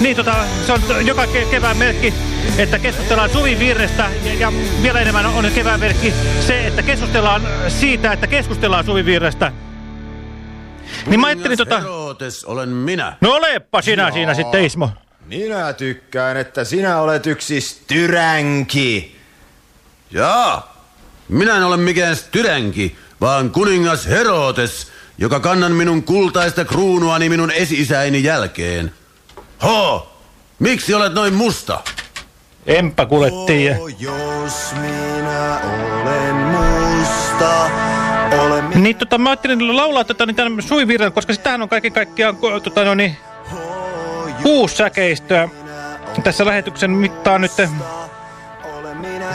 Niin, tota, se on joka ke kevään merkki, että keskustellaan suvivirrestä ja, ja vielä enemmän on kevään merkki se, että keskustellaan siitä, että keskustellaan suvivirrestä. Niin mä ajattelin tota... Herodes olen minä. No olepa sinä siinä sitten, Ismo. Minä tykkään, että sinä olet yksi styränki. Jaa, minä en ole mikään styränki, vaan kuningas Herodes, joka kannan minun kultaista kruunuani minun esi-isäini jälkeen. Ho! Miksi olet noin musta? Enpä kuule tiedä. Jos minä olen musta, olen minä. Niin tota, mä ajattelin laulaa tota, niin tämän suvivirren, koska sitähän on kaiken kaikkiaan tota, no, niin, kuusi säkeistöä. Tässä lähetyksen mittaan nyt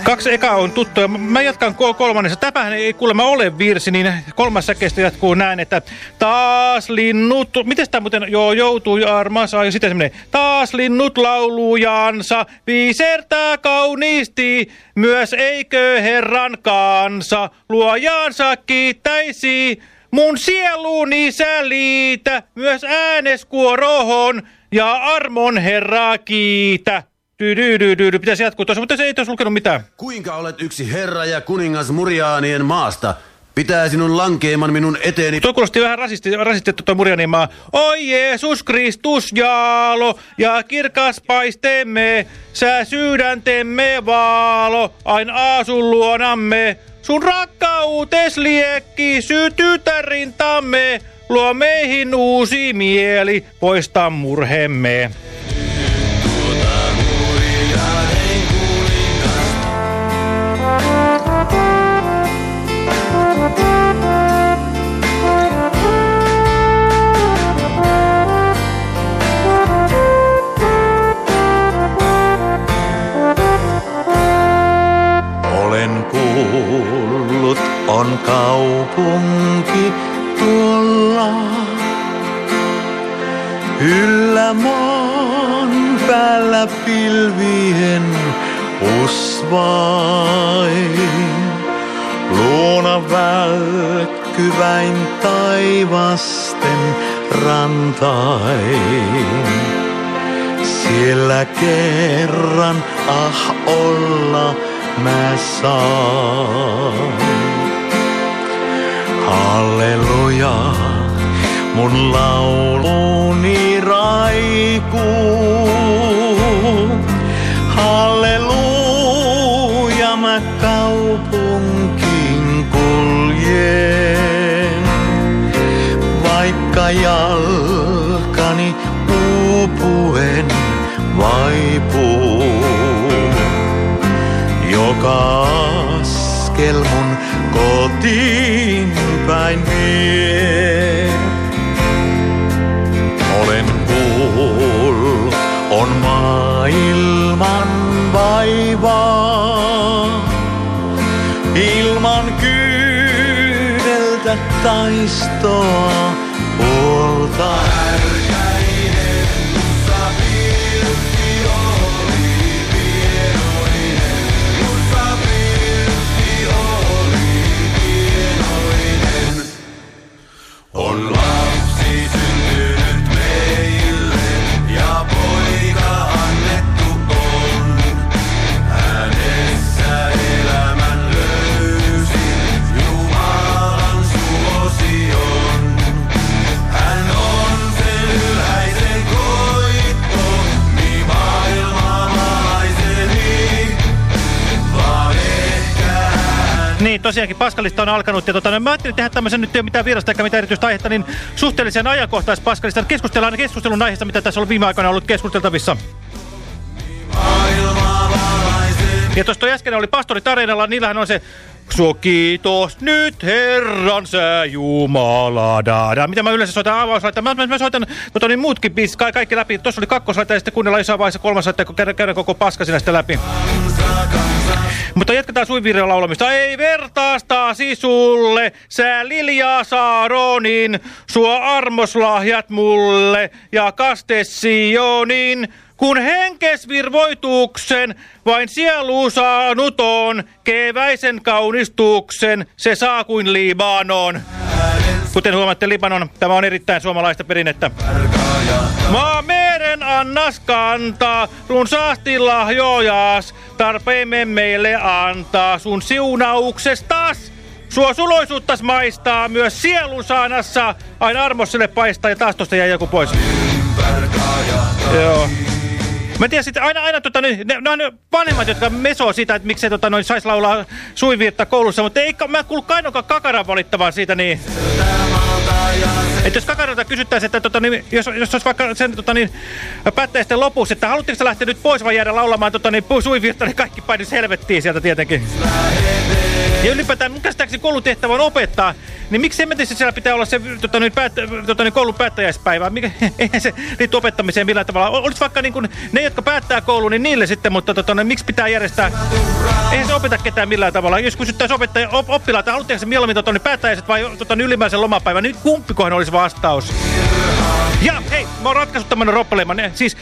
kaksi eka on tuttuja. Mä jatkan kol kolmannessa. Tämähän ei kuulemma ole virsi, niin kolmas säkeistö jatkuu näin, että taas linnut... Miten tämä muuten joo, joutuu armas? Ai, sitten semmoinen. Taas linnut laulujansa viisertää kauniisti, myös eikö herran kansa luojansa kiittäisi. Mun sieluni sä liitä myös ääneskuorohon ja armon herraa kiitä. Tyydyydyydyydy, pitäisi jatkuu tuossa, mutta se ei tuossa lukenut mitään. Kuinka olet yksi herra ja kuningas Muriaanien maasta? Pitää sinun lankeeman minun eteeni. Tuo kuulosti vähän rasisti, rasistettu tuo Murjanimaa. Oi Jeesus Kristus jaalo ja kirkas paisteemme, sä sydäntemme vaalo, ain aasun luonamme. Sun rakkautes liekki sytytä rintamme, luo meihin uusi mieli, poista murhemme. On kaupunki tuolla. Yllä maan päällä pilvien usvain. Luona välkkyväin taivasten rantain. Siellä kerran ah olla mä saan. Halleluja, mun lauluni raikuu. Halleluja, mä kaupunkiin kuljen. Vaikka jalkani uupuen vaipuu. Joka askel mun kotiin päin vie. Olen kuul, on maailman vaivaa. Ilman kyydeltä taistoa puolta. Tosiaankin Paskalista on alkanut. Ja tota, no, mä ajattelin tehdä tämmöisen, nyt ei ole mitään virasta eikä mitään erityistä aihetta, niin suhteellisen ajankohtais Paskalista. Keskustellaan keskustelun aiheesta, mitä tässä on viime aikoina ollut keskusteltavissa. Ja tuossa toi äsken oli pastori tarinalla, niillähän on se Suo kiitos nyt Herran sä Jumala. Da, da. Mitä mä yleensä soitan avauslaita? Mä, mä, mä soitan tota, niin muutkin biisit, ka kaikki läpi. Tuossa oli kakkoslaita ja sitten kuunnellaan jossain vaiheessa kolmas laita, kun käydään, käydään koko paska sinä läpi. Mutta Mutta jatketaan suivirren laulamista. Ei vertaasta sisulle, sä Lilja Saaronin, suo armoslahjat mulle ja kaste Sionin. Kun henkesvirvoituksen vain sielu saanut on, keväisen kaunistuksen se saa kuin Libanon. Kuten huomaatte, Libanon, tämä on erittäin suomalaista perinnettä. Maa meren annas kantaa, runsaasti lahjojas, tarpeemme meille antaa sun siunauksestas. Sua suloisuuttas maistaa myös sielun saanassa, aina armosselle paistaa ja taas tosta jäi joku pois. Joo. Mä tiedän sitten aina, aina tota, ne, ne, ne on vanhemmat, jotka mesoo siitä, että miksei tota, noin saisi laulaa suivirta koulussa, mutta ei mä kuulu kainokaan kakaran valittavan siitä niin. Että jos kakaralta kysyttäisiin, että tota, niin, jos, jos olisi vaikka sen tota, niin, päättäjäisten lopussa, että haluatteko sä lähteä nyt pois vai jäädä laulamaan tota, niin, suivirta, niin kaikki painisi helvettiin sieltä tietenkin. Ja ylipäätään mun käsittääkseni koulutehtävä on opettaa, niin miksi emmetissä siellä pitää olla se tota, niin, päät, tota, niin, koulun päättäjäispäivä? Mikä, eihän se liitty opettamiseen millään tavalla. Olisi vaikka niin kuin, ne, jotka päättää koulun, niin niille sitten, mutta tota, niin, miksi pitää järjestää? Eihän se opeta ketään millään tavalla. Jos kysyttäisiin opettaja, op, oppilaita, haluatteko se mieluummin tota, niin, päättäjäiset vai tota, niin, ylimmäisen lomapäivän, niin kumpikohan olisi vastaus? Ja hei, mä oon ratkaissut tämmönen roppaleiman. Siis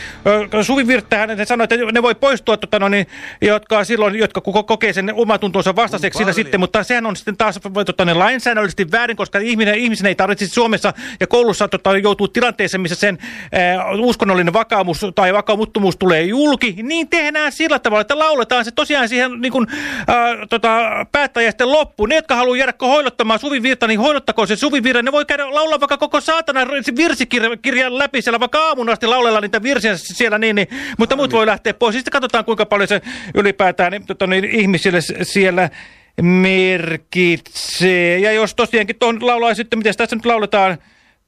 Suvi Virttähän sanoi, että ne voi poistua, tota, no, niin, jotka silloin, jotka kokee sen omatuntonsa vastaiseksi siinä sitten, mutta sehän on sitten taas tota, niin, lainsäädännöllisesti väärin, koska ihminen, ihmisen ei tarvitse Suomessa ja koulussa tota, joutuu tilanteeseen, missä sen äh, uskonnollinen vakaumus tai vakaumuttomuus tulee julki, niin tehdään sillä tavalla, että lauletaan se tosiaan siihen niin kuin, äh, tota, päättäjäisten loppuun. Ne, jotka haluaa jäädä hoilottamaan Suvi Virta, niin hoilottakoon se Suvi Virta. Ne voi käydä laulaa vaikka koko saatana virsikirjan läpi siellä, vaikka aamun asti laulella niitä virsiä siellä niin, niin mutta muut voi lähteä pois. Sitten katsotaan, kuinka paljon se ylipäätään niin, tota, niin, ihmisille siellä merkitsee. Ja jos tosiaankin tuon laulaa sitten, miten tässä nyt lauletaan,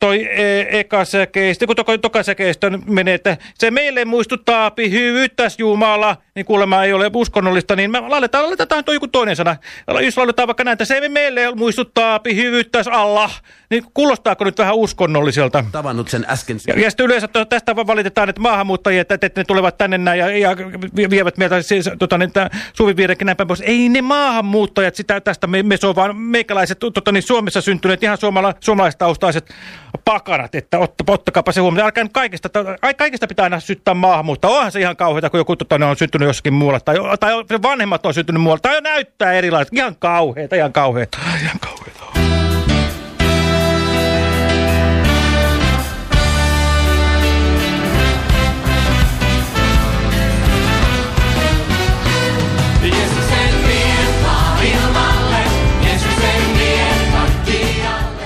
toi e ekasäkeistä, kun toka, tokasäkeistä menee, että se meille muistuttaa hyvyyttäs Jumala, niin kuulemma ei ole uskonnollista, niin me laitetaan, laitetaan toi joku toinen sana. Jos lauletaan vaikka näin, että se meille muistuttaa hyvyyttäs Allah, niin kuulostaako nyt vähän uskonnolliselta? Tavannut sen äsken. Ja, ja sitten yleensä tästä valitetaan, että maahanmuuttajia, että, että ne tulevat tänne näin ja, ja vievät meiltä siis, tota, niin, suviviirekin näin päin pois. Ei ne maahanmuuttajat sitä tästä me, mesoo, vaan meikäläiset tota, niin Suomessa syntyneet ihan suomala, suomalaistaustaiset pakanat, että otta, ottakaapa se huomioon. Älkää kaikista, kaikista pitää aina syttää maahanmuuttaa. Onhan se ihan kauheata, kun joku tota, on syntynyt jossakin muualla, tai, tai vanhemmat on syntynyt muualla, tai näyttää erilaiset. Ihan kauheita, ihan kauheita, ihan kauheita.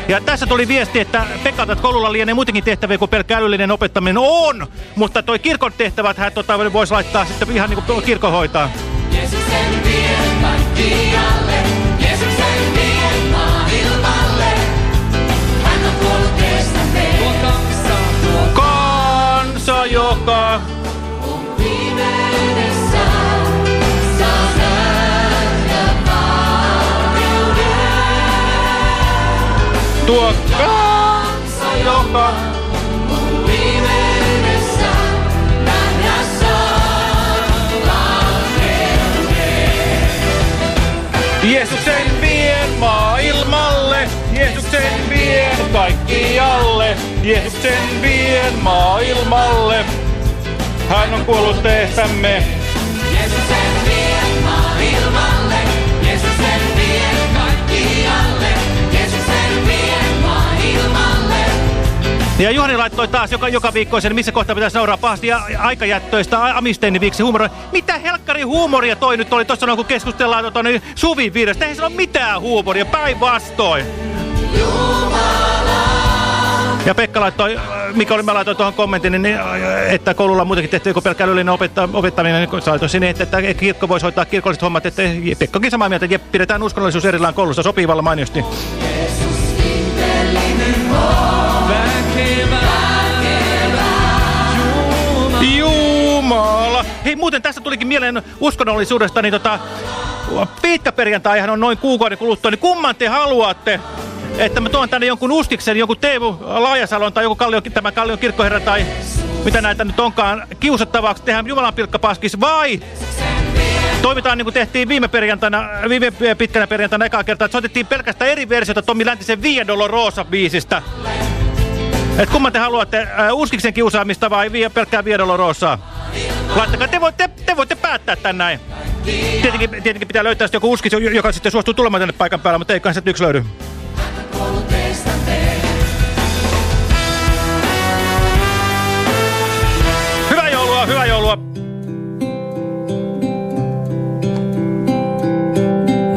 Ja tässä tuli viesti, että Pekalta, että koululla lienee muutenkin tehtäviä kuin pelkkä älyllinen opettaminen on, mutta toi kirkon tehtävät hän tota, voisi laittaa sitten ihan niin kuin kirkon hoitaa. Jeesuksen vie kaikkialle, Jeesuksen vie maailmalle, hän on kuollut estämme. Tuo kansa, tuo kansa, joka tuo kansa, joka Jeesuksen vien maailmalle, Jeesuksen vien kaikkialle, Jeesuksen vien maailmalle. Hän on kuollut tehtämme. Ja Juhani laittoi taas joka, joka viikkoisen, missä kohtaa pitäisi nauraa pahasti ja aikajättöistä viiksi huumoria. Mitä helkkari huumoria toi nyt oli tuossa kun keskustellaan tota, niin Suvin viidestä? Eihän se ole mitään huumoria, päinvastoin. Ja Pekka laittoi, mikä oli, mä laitoin tuohon kommentin, niin, että koululla on muutenkin tehty joku pelkkä älyllinen opettaminen, niin laitoin sinne, että, että kirkko voisi hoitaa kirkolliset hommat, että Pekkakin samaa mieltä, että pidetään uskonnollisuus erillään koulussa sopivalla mainiosti. Jeesus, Jumala. Hei, muuten tästä tulikin mieleen uskonnollisuudesta, niin tota, pitkäperjantaihan on noin kuukauden kuluttua, niin kumman te haluatte? Että mä tuon tänne jonkun uskiksen, jonkun Teemu Laajasalon tai joku Kallion, tämä Kallion kirkkoherra tai mitä näitä nyt onkaan kiusattavaksi tehdään Jumalan pilkkapaskis vai Toimitaan niin kuin tehtiin viime perjantaina, viime pitkänä perjantaina ekaa kertaa, että soitettiin pelkästään eri versiota Tommi Läntisen Via Dolorosa biisistä. Et kumman te haluatte, äh, Uskiksen kiusaamista vai via, pelkkää Via Dolorosaa? Laittakaa, te voitte, te voitte päättää tän näin. Tietenkin, tietenkin pitää löytää joku uskis, joka sitten suostuu tulemaan tänne paikan päällä, mutta ei kanssa yksi löydy. Hyvää joulua, hyvää joulua.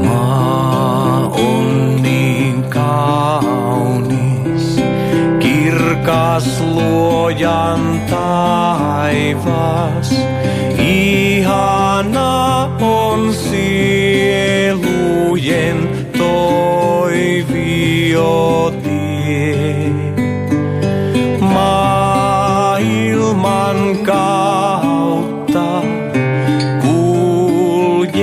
Maa on niin kaunis, kirkas luojan taivas. Ihana on sielujen toiviotie. Maailman kautta kuljemme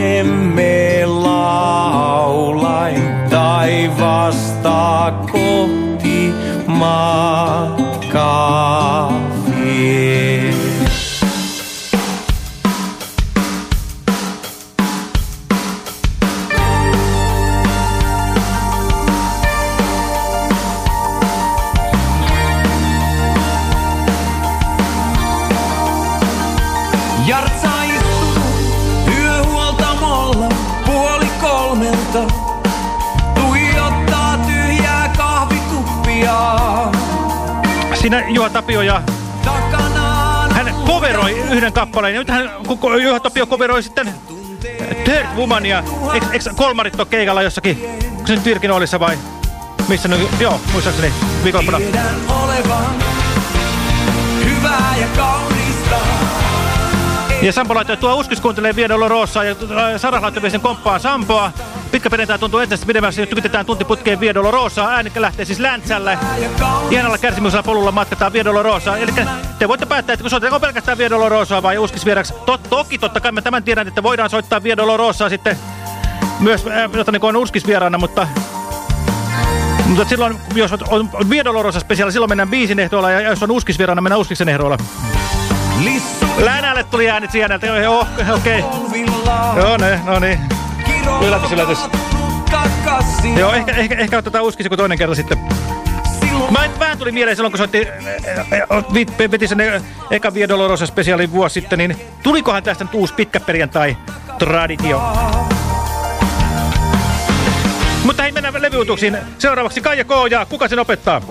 laulain taivasta kohti matkaa vie. Tapio ja hän coveroi yhden kappaleen. Ja nyt hän, kun Juha Tapio coveroi sitten Third Womania. Eikö, eikö kolmarit ole keikalla jossakin? Onko se nyt Virkinoolissa vai? Missä nyt? Joo, muistaakseni viikonloppuna. tiedän olevan hyvää ja kaunista. Ja Sampo laittoi, että tuo uskis kuuntelee Viedolo Roosaa ja äh, Sara laittoi sen komppaan Sampoa. Pitkä perjantai tuntuu etästä pidemmässä, jos tykitetään tuntiputkeen Viedolo Roosaa. Ääni lähtee siis Läntsälle. Ihanalla kärsimyksellä polulla matkataan Viedolo Roosaa. Eli te voitte päättää, että kun soitetaanko pelkästään Viedolo Roosaa vai uskis vieraksi. To toki totta kai mä tämän tiedän, että voidaan soittaa Viedolo Roosaa sitten myös, äh, niin kuin on uskis vieraana, mutta mutta silloin, jos on, Viedolorosa spesiaali, silloin mennään biisin ehdoilla, ja jos on uskisvieraana, mennään uskiksen ehdoilla. Länälle tuli äänet sieltä, joo, okei. Okay. Joo, ne, no niin. Yllätys, yllätys. Joo, ehkä, ehkä, ehkä otetaan uskisi kuin toinen kerta sitten. Mä en, vähän tuli mieleen silloin, kun soitti, äh, veti sen e- eka Via Dolorosa spesiaalin vuosi sitten, niin tulikohan tästä nyt uusi pitkä perjantai traditio? Mutta hei, mennään levyutuksiin. Seuraavaksi Kaija K. ja kuka sen opettaa?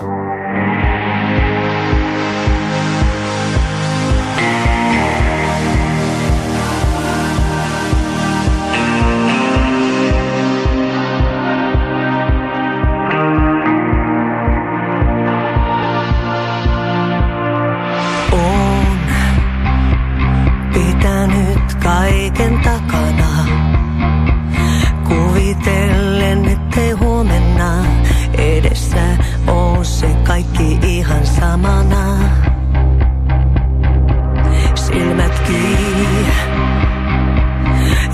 Kaikki ihan samana. Silmät kiinni,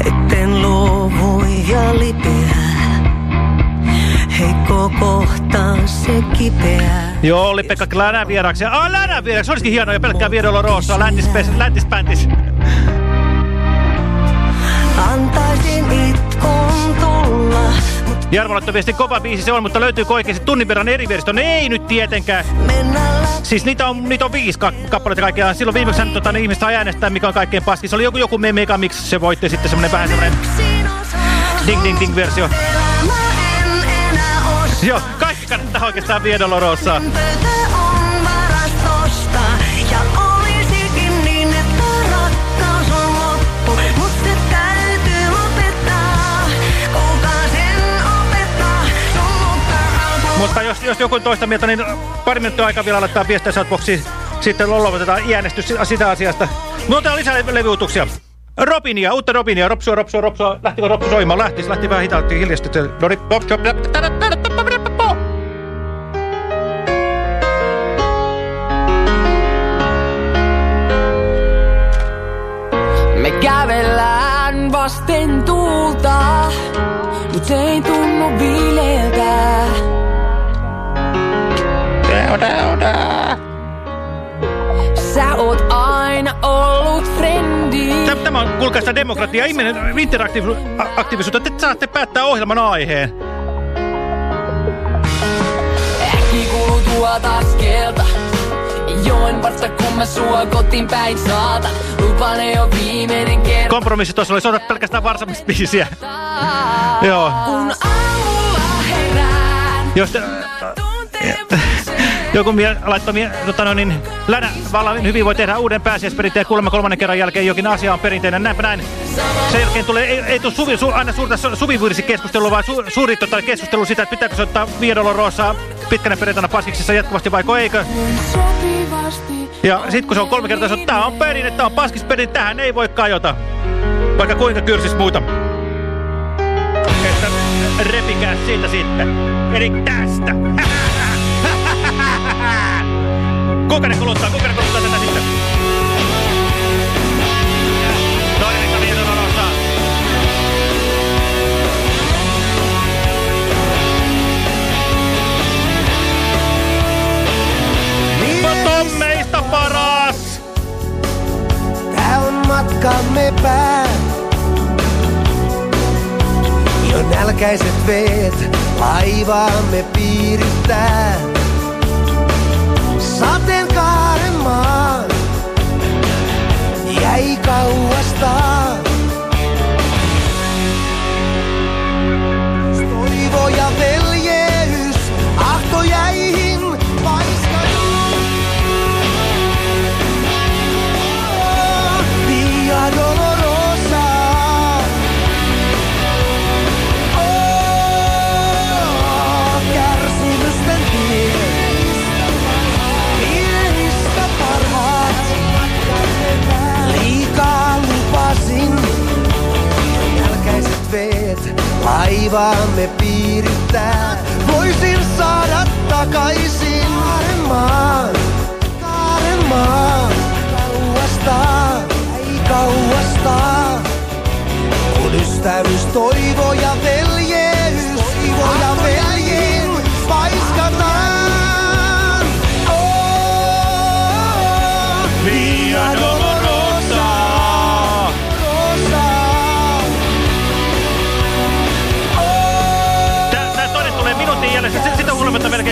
etten luovu ja lipeä. Heikko kohta se kipeä. Joo, oli Pekka Länän vieraksi. Ah, Länän vieraksi! Olisikin hienoa ja pelkkää Roosaa, läntispes- läntispäntis. Antaisin itkun tulla, Jarmo laittoi viesti, kova biisi se on, mutta löytyykö oikeasti tunnin verran eri versio? No ei nyt tietenkään. Siis niitä on, niitä on viisi ka kappaletta kaikkiaan. Silloin viimeksi hän, tota, niin ihmiset sai äänestää, mikä on kaikkein paskin. Se oli joku, joku me Megamix, se voitti sitten semmonen vähän semmonen ding ding ding versio. Joo, kaikki kannattaa oikeastaan Via Dolorosaa. Mutta Mutta jos, jos joku on toista mieltä, niin pari minuuttia aikaa vielä laittaa viestiä Shoutboxiin. Sitten lopetetaan äänestys si- sitä asiasta. Me otetaan lisää le levyutuksia. Robinia, uutta Robinia, Ropsua, Ropsua, Ropsua. Lähtikö Ropsu soimaan? Lähti, se lähti vähän hitaasti hiljaisesti. No niin. Me kävellään vasten tuulta, mut se ei tunnu viileältä. Sä oot aina ollut frendi. Tämä, tämä on kuulkaa sitä demokratiaa, ihminen interaktiivisuutta. Te saatte päättää ohjelman aiheen. Äkki kuuluu tuota askelta. Joen vasta kun mä sua kotiin päin saatan. Lupaan ei oo viimeinen kerta. Kompromissi tuossa oli, soita pelkästään varsamista Joo. Kun aamulla herään. Jos te, joku mie, laittoi mie, tota no, niin, Länä vallan hyvin voi tehdä uuden pääsiäisperinteen kuulemma kolmannen kerran jälkeen jokin asia on perinteinen. Näinpä näin. Sen jälkeen tulee, ei, ei tule suvi, su, aina suurta su, suvivirsikeskustelua, vaan su, suuri tota, keskustelu sitä, että pitääkö soittaa Viedolo Roosaa pitkänä perjantaina Paskiksissa jatkuvasti vaiko eikö. Ja sitten kun se on kolme kertaa sanottu, tämä on perinne, tämä on paskisperin, tähän ei voi kajota. Vaikka kuinka kyrsis muuta. Että repikää siitä sitten. Eli tästä. Kuinka ne kuluttaa, kuinka ne kuluttaa tätä sitten? Matkamme pää. Jo nälkäiset veet laivaamme piirittää. Sateenkaaren maan jäi kauastaan. Toivo ja veljeys laivaamme piirittää. Voisin saada takaisin Kaarenmaan, Kaarenmaan.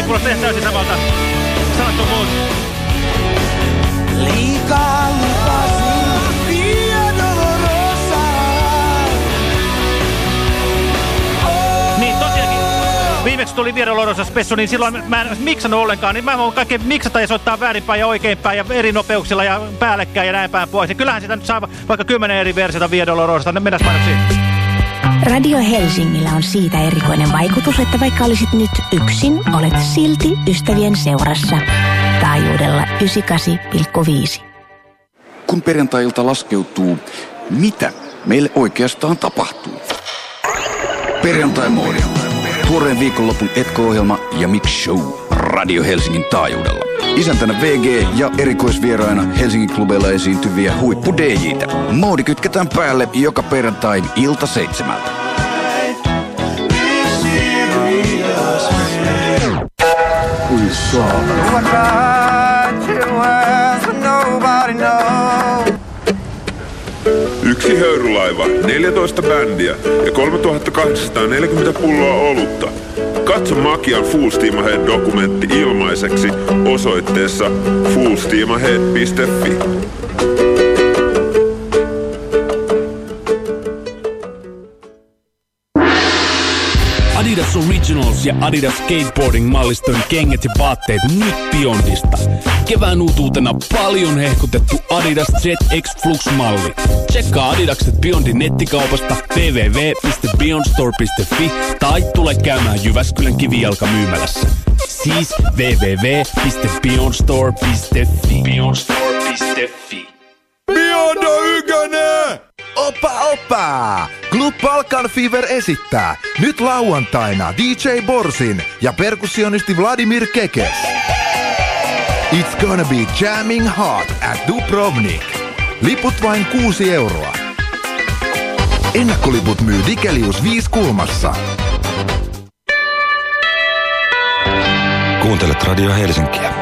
Melkein kuulostaa ihan täysin samalta. Sanottu muut. Liikaa lupasin. Via Dolorosa. Niin tosiaankin, viimeksi tuli Viero Lorosa spessu, niin silloin mä en miksannut ollenkaan. Niin mä voin kaikkea miksata ja soittaa väärinpäin ja oikeinpäin ja eri nopeuksilla ja päällekkäin ja näin päin pois. Ja kyllähän sitä nyt saa vaikka kymmenen eri versiota Viero Lorosasta. Mennään mainoksiin. Radio Helsingillä on siitä erikoinen vaikutus, että vaikka olisit nyt yksin, olet silti ystävien seurassa. Taajuudella 98,5. Kun perjantai-ilta laskeutuu, mitä meille oikeastaan tapahtuu? Perjantai-moodi. Tuoreen viikonlopun etko-ohjelma ja Mix Show Radio Helsingin taajuudella. Isäntänä VG ja erikoisvieraina Helsingin klubeilla esiintyviä huippu DJitä. Moodi kytketään päälle joka perjantai ilta seitsemältä. Yksi höyrylaiva, 14 bändiä ja 3840 pulloa olutta. Katso Makian Full Steam Ahead dokumentti ilmaiseksi osoitteessa fullsteamahead.fi. Originals ja Adidas Skateboarding-mallistojen kengät ja vaatteet nyt Beyondista. Kevään uutuutena paljon hehkutettu Adidas ZX Flux-malli. Tsekkaa Adidakset Beyondin nettikaupasta www.beyondstore.fi tai tule käymään Jyväskylän kivijalkamyymälässä. Siis www.beyondstore.fi Beyondstore.fi Oppa oppa! Club Balkan Fever esittää nyt lauantaina DJ Borsin ja perkussionisti Vladimir Kekes. It's gonna be jamming hot at Dubrovnik. Liput vain 6 euroa. Ennakkoliput myy Dikelius 5 kulmassa. Kuuntelet Radio Helsinkiä.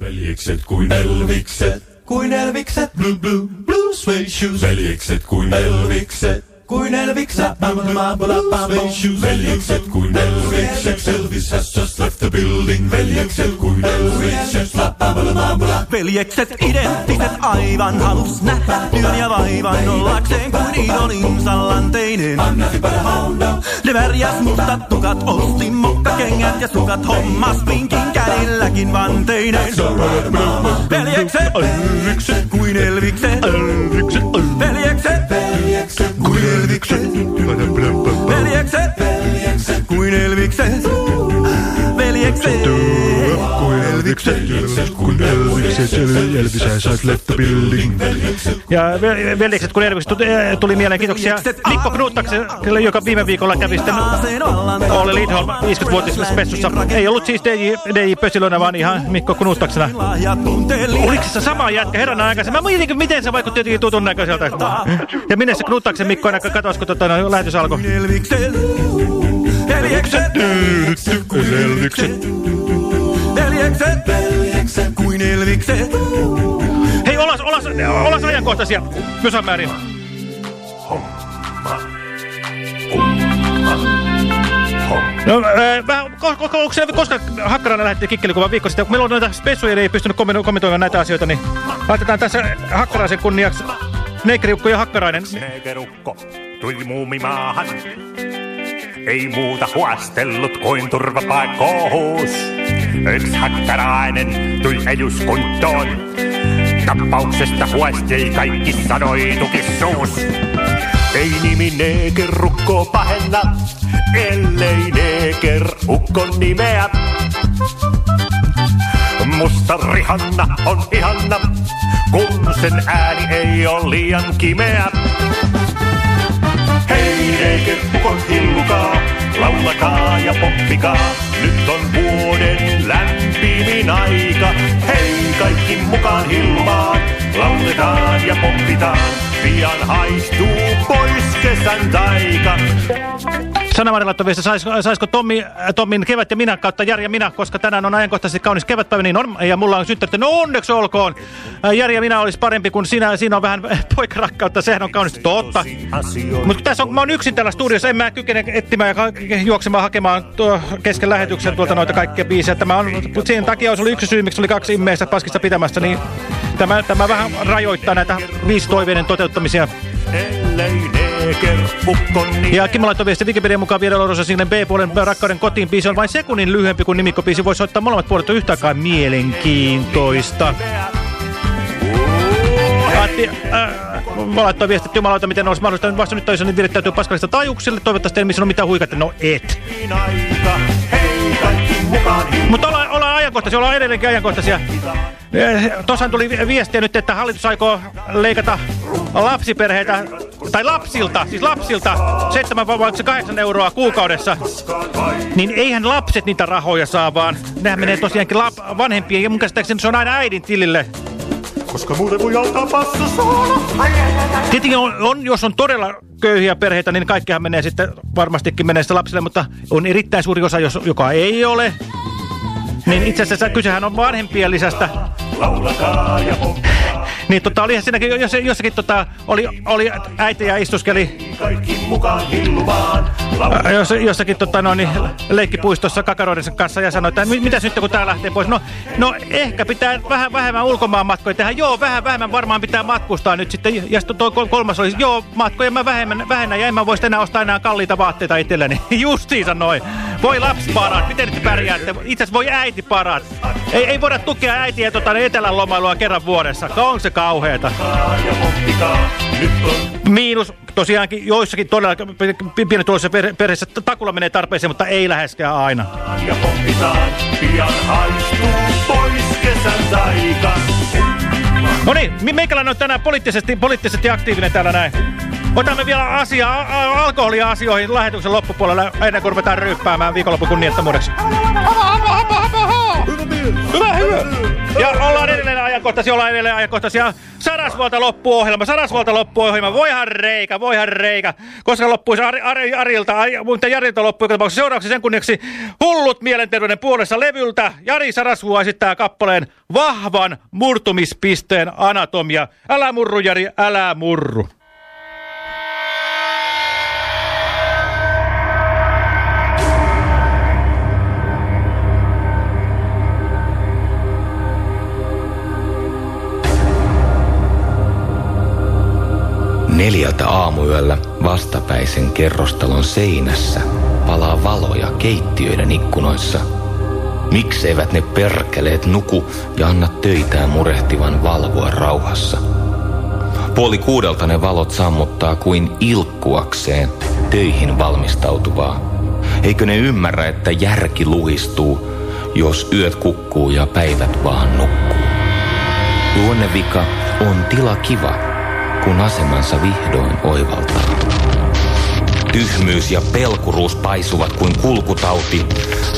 Veljekset kuin Elvikset, kuin Elvikset. Blue, blue, blue suede shoes. Veljekset kuin Elvikset. Kuin Elvikset. Veljekset kuin Elvikset. Elvis has just left the building. Veljekset kuin Elvikset. Veljekset identtiset aivan halus nähdä työn ja vaivan ollakseen kuin idolinsa lanteinen. Ne värjäs mustat tukat, osti mokkakengät ja sukat, hommas pinkin kädelläkin vanteinen. Veljekset, Elvikset kuin Elvikset, Veljekset, Elvikset, Veljekset, Veljekset kuin Elvikset, Veljekset kuin Elvikset, kun Elvikset, Elvis has left the building. Ja ve- veljekset, kun Elvikset tuli, eh, tuli mieleen, kiitoksia Mikko Knuttakselle, joka viime viikolla kävi sitten Olle Lindholm 50-vuotisessa spessussa. Ei ollut siis DJ, DJ Pösilönä, vaan ihan Mikko Knuttaksena. Oliko se sama jätkä herran aikaisemmin? Mä mietin, miten se vaikutti jotenkin tutun näköiseltä. Ja minne se Knuttaksen Mikko aina katosi, kun tota, no, lähetys alkoi. Elvikset, Veljekset, Elvikset. Veljekset, Veljekset kuin Elvikset. Hei, olas, olas, olas ajankohtaisia jossain määrin. No, äh, vähän, ko, ko, ko, onko se, koska Hakkarainen lähetti kikkelikuvan viikko sitten, kun meillä on noita spessuja, ei pystynyt kommentoimaan näitä asioita, niin laitetaan tässä Hakkaraisen kunniaksi Neikriukko ja Hakkarainen. Negerukko tuli muumimaahan. Ei muuta huastellut kuin turvapaikkohus. Yksi hakkarainen tuli eduskuntoon. Tappauksesta huesti kaikki sanoi tukissuus. Ei nimi negerukko pahenna, ellei negerukkon nimeä. Musta rihanna on ihanna, kun sen ääni ei ole liian kimeä. Ukon hillukaa, laulakaa ja poppikaa. Nyt on vuoden lämpimin aika. Hei kaikki mukaan hillumaan, lauletaan ja poppitaan. Pian haistuu pois kesän taika. Sanamari laittoi viesti, saisiko, saisiko Tommi, äh, Tommin kevät ja minä kautta Jari ja minä, koska tänään on ajankohtaisesti kaunis kevätpäivä, niin on, ja mulla on synttänyt, no onneksi olkoon. Äh, Jari ja minä olisi parempi kuin sinä, siinä on vähän poikarakkautta, sehän on kaunista totta. Mutta tässä on, mä oon yksin täällä studiossa, en mä kykene etsimään ja juoksemaan hakemaan kesken lähetyksen tuolta noita kaikkia biisejä. Tämä on, siihen takia olisi ollut yksi syy, miksi oli kaksi immeistä paskista pitämässä, niin tämä, tämä vähän rajoittaa näitä viisi toiveiden toteuttamisia. Ellei ukkon Ja Kimmo laittoi viesti Wikipedian mukaan Viedellä Orosa sinne B-puolen rakkauden kotiin biisi on vain sekunnin lyhyempi kuin nimikkobiisi. Voisi soittaa molemmat puolet yhtä aikaa mielenkiintoista. Atti, äh, mä laittoi viesti, että jumalauta, miten olisi mahdollista. Vasta nyt toisaalta virittäytyy paskallista tajuuksille. Toivottavasti ei missä on mitään huikatte. No et. Mutta ollaan, ollaan ajankohtaisia, ollaan edelleenkin ajankohtaisia. Eh, Tuossahan tuli vi- viestiä nyt, että hallitus aikoo leikata lapsiperheitä, tai lapsilta, siis lapsilta, 7 vai vai 8 euroa kuukaudessa. Niin eihän lapset niitä rahoja saa, vaan nehän menee tosiaankin vanhempien, ja mun käsittääkseni se on aina äidin tilille. Koska muuten voi alkaa passa saada. Tietenkin on, on, jos on todella köyhiä perheitä, niin kaikkihan menee sitten, varmastikin menee sitten lapsille, mutta on erittäin suuri osa, jos, joka ei ole. Niin itse asiassa kysehän on vanhempien lisästä. Laulakaa ja Niin tota, olihan siinäkin, jos, jossakin tota, oli, oli äiti ja istuskeli kaikki mukaan jos, jossakin tota, no, niin, leikkipuistossa kakaroidensa kanssa ja sanoi, että "Mi- mitäs nyt kun tää lähtee pois? No, no ehkä pitää vähän vähemmän ulkomaan matkoja tehdä. Joo, vähän vähemmän varmaan pitää matkustaa nyt sitten. Ja sitten toi kol- kolmas oli, joo, matkoja mä vähemmän, vähennän ja en mä voisi enää ostaa enää kalliita vaatteita itselleni. Justiinsa noin. Voi lapsiparat, miten te pärjäätte? Itse asiassa voi äitiparat. Ei, ei voida tukea äitiä tota, etelän lomailua kerran vuodessa. Onko se kauheeta? Ja poppikaa. Nyt on Miinus tosiaankin joissakin todella pienituloisissa perhe perheissä takulla menee tarpeeseen, mutta ei läheskään aina. ja poppitaan. Pian haistuu pois kesän taika. No niin, meikäläinen on tänään poliittisesti, poliittisesti aktiivinen täällä näin. Otamme vielä asia, a- alkoholia asioihin lähetyksen loppupuolella ennen kuin ruvetaan ryyppäämään viikonlopun kunniattomuudeksi. Hyvä Hyvä, hyvä. Ja ollaan edelleen ajankohtaisia, ollaan edelleen ajankohtaisia. Sarasvuolta loppuohjelma, Sarasvuolta loppuohjelma. Voihan reikä, voihan reikä. Koska loppuisi Ari, Ari, Arilta, Ari, mutta Jarilta loppui seuraavaksi sen kunniaksi Hullut mielenterveyden puolessa levyltä. Jari Sarasvuo esittää kappaleen Vahvan murtumispisteen anatomia. Älä murru, Jari, älä murru. Neljältä aamuyöllä vastapäisen kerrostalon seinässä palaa valoja keittiöiden ikkunoissa. Mikseivät ne perkeleet nuku ja anna töitään murehtivan valvoa rauhassa? Puoli kuudelta ne valot sammuttaa kuin ilkkuakseen töihin valmistautuvaa. Eikö ne ymmärrä, että järki luhistuu, jos yöt kukkuu ja päivät vaan nukkuu? Luonnevika on tila kiva, kun asemansa vihdoin oivaltaa. Tyhmyys ja pelkuruus paisuvat kuin kulkutauti.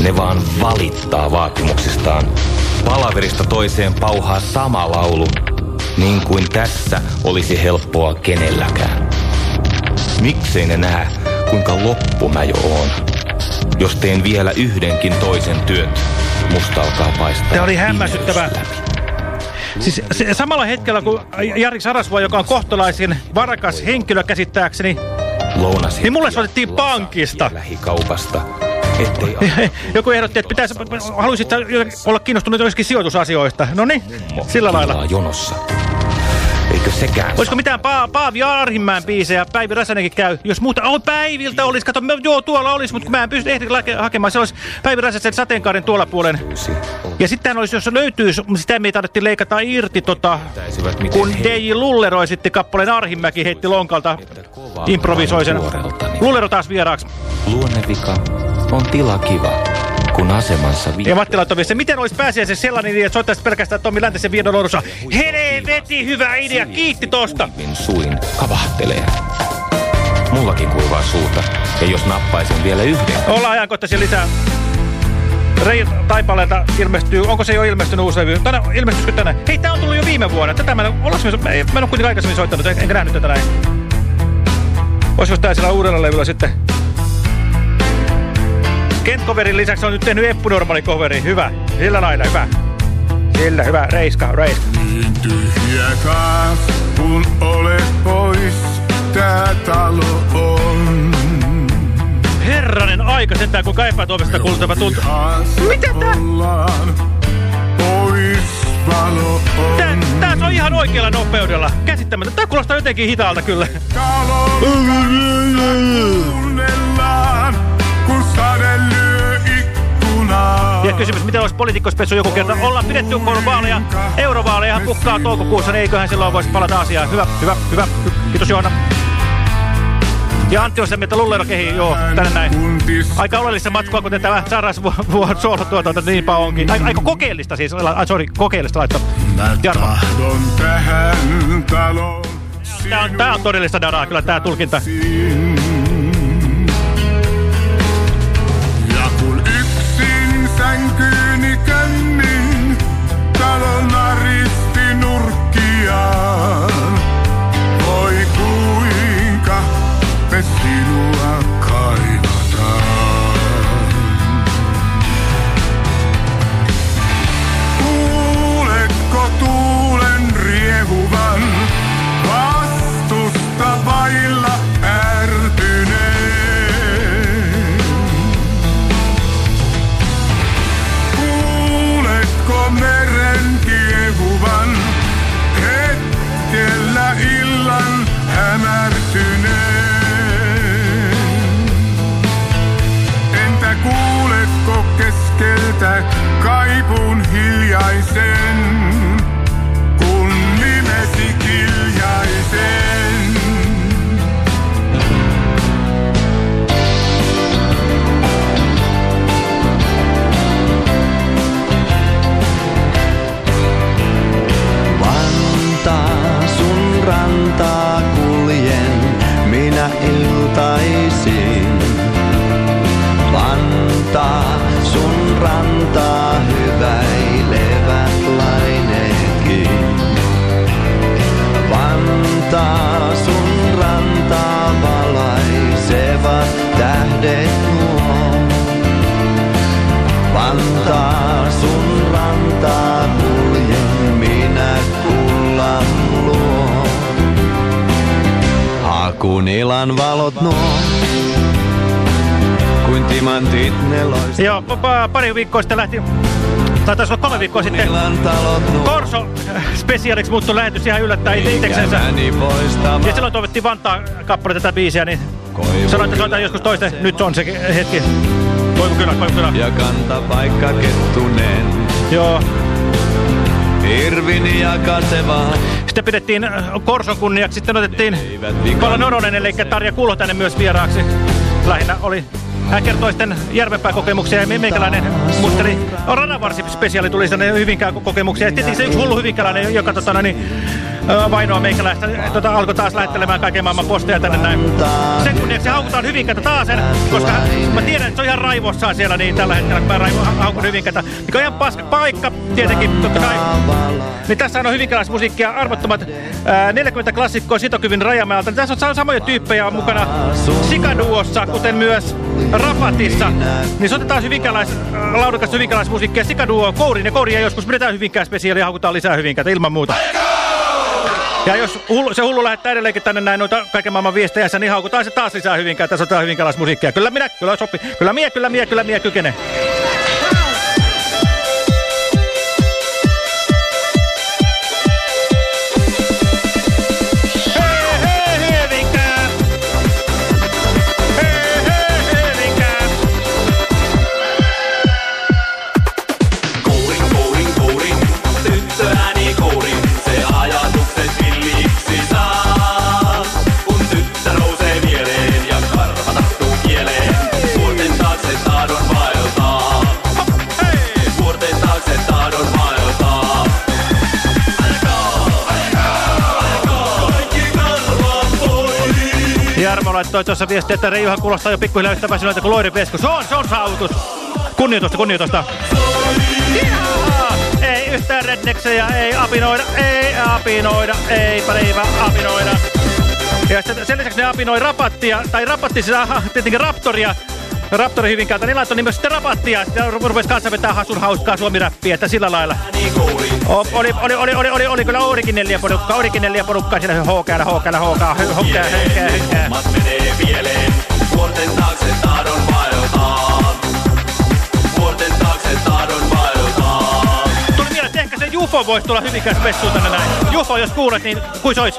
Ne vaan valittaa vaatimuksistaan. Palaverista toiseen pauhaa sama laulu, niin kuin tässä olisi helppoa kenelläkään. Miksei ne näe, kuinka loppu mä jo oon? Jos teen vielä yhdenkin toisen työt, musta alkaa paistaa. Tämä oli hämmästyttävä. Siis se, samalla hetkellä, kun Jari Sarasvuo, joka on kohtalaisen varakas henkilö käsittääkseni, niin mulle soitettiin pankista. Lähikaupasta. Ettei Joku ehdotti, että pitäisi, haluaisit olla kiinnostunut joskin sijoitusasioista. No niin, sillä lailla. jonossa. Sekään Olisiko mitään pa Paavi Arhimäen biisejä? Päivi Räsänenkin käy. Jos muuta, oh, Päiviltä olisi. Kato, joo, tuolla olisi, mutta kun mä en pysty ehti hakemaan. Se olisi Päivi Räsäsen sateenkaaren tuolla puolen. Ja sitten olisi, jos se löytyy, sitä me ei tarvitse leikata irti, tota, kun DJ Lullero esitti kappaleen Arhimäki heitti lonkalta. Improvisoi sen. Lullero taas vieraaksi. Luonnevika on tila kiva, kun asemansa. Ja Mattila Tomi, se miten olisi pääsiäisen sellainen idea, että soittaisi pelkästään Tommi Läntisen viidon loudussa. Helveti, hyvä idea, kiitti tosta. suin kavahtelee. Mullakin kuivaa suuta. Ja jos nappaisin vielä yhden... Ollaan ajankohtaisia lisää. Rei Taipaleelta ilmestyy, onko se jo ilmestynyt uusi levy? Tänä, ilmestyisikö tänään? Hei, tää on tullut jo viime vuonna. Tätä mä en, ollaanko me, ei, mä en ole kuitenkin aikaisemmin soittanut, en, enkä nähnyt tätä näin. Olisiko tää sillä uudella levyllä sitten? Kent-coverin lisäksi on nyt tehnyt Eppu Normaali coveri. Hyvä. Sillä lailla, hyvä. Sillä, hyvä. Reiska, reiska. Niin tyhjä taas, kun olet pois, tää talo on. Herranen aika sentään, kun kaipaa tuomesta kuultava tuntuu. Mitä tää? Pois valo on. Tää, tää on ihan oikealla nopeudella. Käsittämättä. Tää kuulostaa jotenkin hitaalta kyllä. Kuunnellaan, Ja kysymys, miten olisi poliitikkospessu joku kerta? Ollaan pidetty vaaleja, eurovaaleja pukkaa toukokuussa, niin eiköhän silloin voisi palata asiaan. Hyvä, hyvä, hyvä. Kiitos Johanna. Ja Antti on sitä mieltä Lullero kehii, joo, tänne näin. Aika oleellista matkoa, kuten tämä Sarasvuon soolotuotanto niinpä onkin. Aika, aika kokeellista siis, ai sorry, kokeellista laitto. Jarmo. Tää on, tää on todellista daraa, kyllä tää tulkinta. Yksin sänkyyni kännin, talon aristi nurkkiaan. Voi kuinka me sinua kaivataan. Kuuletko tuulen riehuvan, vastusta vailla keskeltä kaipun hiljaisen, kun nimesi kiljaisen? Kun ilan valot nuo. Kuin timantit ne loistavat. Joo, pa- pari viikkoa sitten lähti, tai taisi olla kolme viikkoa sitten, Korso äh, spesiaaliksi muuttui lähetys ihan yllättäen itseksensä. Ja silloin toivottiin Vantaa kappale tätä biisiä, niin sanoin, että soitan joskus toisten. Nyt on se hetki. Toivon kyllä, toivon kyllä. Ja kantapaikka kettunen. Joo. Irvini ja Kaseva. Sitten pidettiin äh, Korson kunniaksi, sitten otettiin Pala Noronen, eli Tarja Kulo tänne myös vieraaksi. Lähinnä oli hän kertoi sitten Järvenpään kokemuksia ja meikäläinen muisteli, no, Radavarsi spesiaali tuli tänne Hyvinkään kokemuksia. Ja tietenkin se yksi hullu hyvinkäläinen, joka tota, no, niin, vainoa meikäläistä, tota, alkoi taas lähettelemään kaiken maailman posteja tänne näin. Sen kunniaksi haukutaan Hyvinkätä taasen, koska mä tiedän, että se on ihan raivossaan siellä niin tällä hetkellä, kun mä raivo, haukun Hyvinkätä. Mikä on ihan paska paikka, tietenkin, totta kai. Niin tässä on hyvinkäläismusiikkia, arvottomat ää, 40 klassikkoa Sitokyvin Rajamäeltä. Niin Tässä on samoja tyyppejä mukana Sikaduossa, kuten myös Rapatissa. Niin se otetaan hyvinkäläis, ää, laadukasta hyvinkäläismusiikkia Sikaduo Kourin ja Kourin ja joskus pidetään hyvinkään spesiaalia haukutaan lisää hyvinkäitä ilman muuta. Ja jos hullu, se hullu lähettää edelleenkin tänne näin noita kaiken maailman viestejänsä, niin haukutaan se taas lisää hyvinkään. Tässä otetaan hyvinkäläismusiikkia. Kyllä minä, kyllä sopi. Kyllä mie, kyllä mie, kyllä mie kykene. Laittoi tuossa viestiä, että Reijohan kuulostaa jo pikkuhiljaa yhtä väsyneeltä kuin Loiri Vesku. Se on, se on saavutus. Kunnioitusta, kunnioitusta. Ei yhtään redneksejä, ei apinoida, ei apinoida, ei leivä apinoida. Ja sitten sen lisäksi ne apinoi rapattia, tai rapatti siis aha, tietenkin raptoria. Raptori Hyvinkäältä, niin laittoi myös sitten rapattia. Ja rupesi kanssa vetää hasun hauskaa suomiräppiä, että sillä lailla. Oli, oli, oli, oli, oli, oli kyllä originellia porukkaa, originellia porukkaa siellä hookäällä, hookäällä, hookaa, hookää, hönkää, hönkää. Hommat menee pieleen, vuorten taakse se Jufo voisi tulla Hyvinkään spessuun tänne näin. Jufo, jos kuulet, niin kuis ois?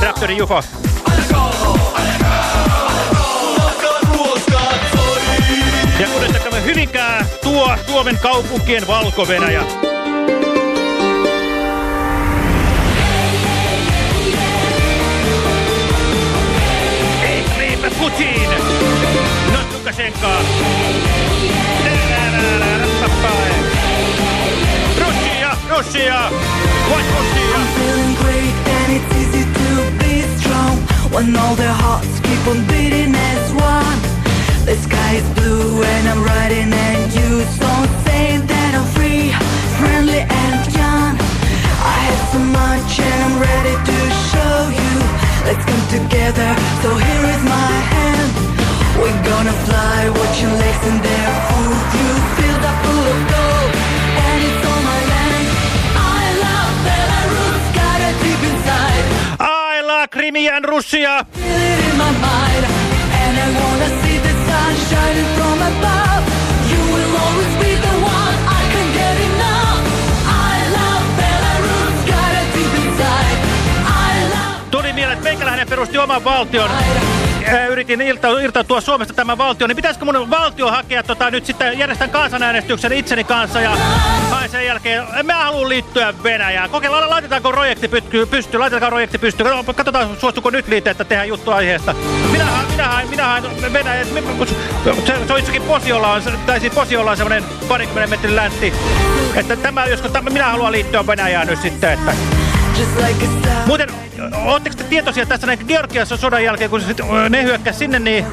Raptori Jufo. Hyvinkää tuo Suomen kaupunkien Valko-Venäjä. Putin! Not Lukashenka! Russia! Russia! What Russia? feeling great and it's easy to be strong when all their hearts keep on beating as one. The sky is blue and I'm riding and you don't say that I'm free, friendly and young. I have so much and I'm ready to show you. Let's come together, so here is my hand. We're gonna fly, watch your legs and their food. You feel the full of gold, and it's all my land. I love Belarus, got it deep inside. I love Crimea and Russia! Perusti oman valtion. Yritin irta- irtautua Suomesta tämän valtion, niin pitäisikö mun valtio hakea tota, nyt sitten järjestän kansanäänestyksen itseni kanssa ja hain sen jälkeen, mä haluan liittyä Venäjään. Kokeillaan, laitetaanko projekti pystyy, laitetaanko projekti pystyy. Katsotaan, suostuko nyt liite, että tehdään juttu aiheesta. Minä hain, minä hain, minä hain Venäjä, se, se on itsekin Posiolla on, tai siis Posiolla on semmoinen parikymmenen metrin läntti. Että tämä, josko tämä, minä haluan liittyä Venäjään nyt sitten, että... Muuten, ootteko te tietoisia tässä näin Georgiassa sodan jälkeen, kun ne hyökkäs sinne, niin,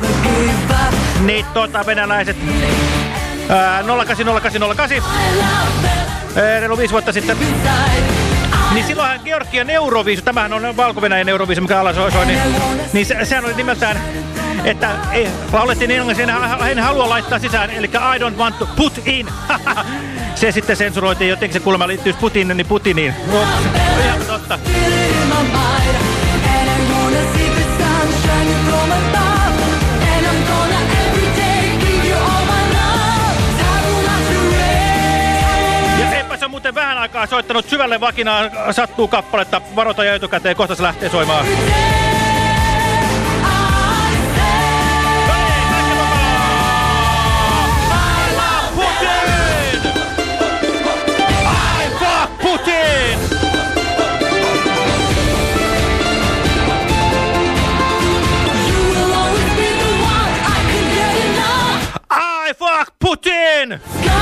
niin tota, venäläiset. Ää, 080808, ää, reilu viisi vuotta sitten, niin silloinhan Georgian Euroviisu, tämähän on Valko-Venäjän Euroviisu, mikä alla soi, niin, niin se, sehän oli nimeltään, että ei, laulettiin englanniksi, en, en halua laittaa sisään, eli I don't want to put in. se sitten sensuroitiin, jotenkin se kuulemma liittyisi Putiniin, niin Putiniin. No, ihan totta. My mind, Ylä soittanut syvälle vakinaan sattuu kappaletta. Varota jo etukäteen, kohta se lähtee soimaan. Putin! I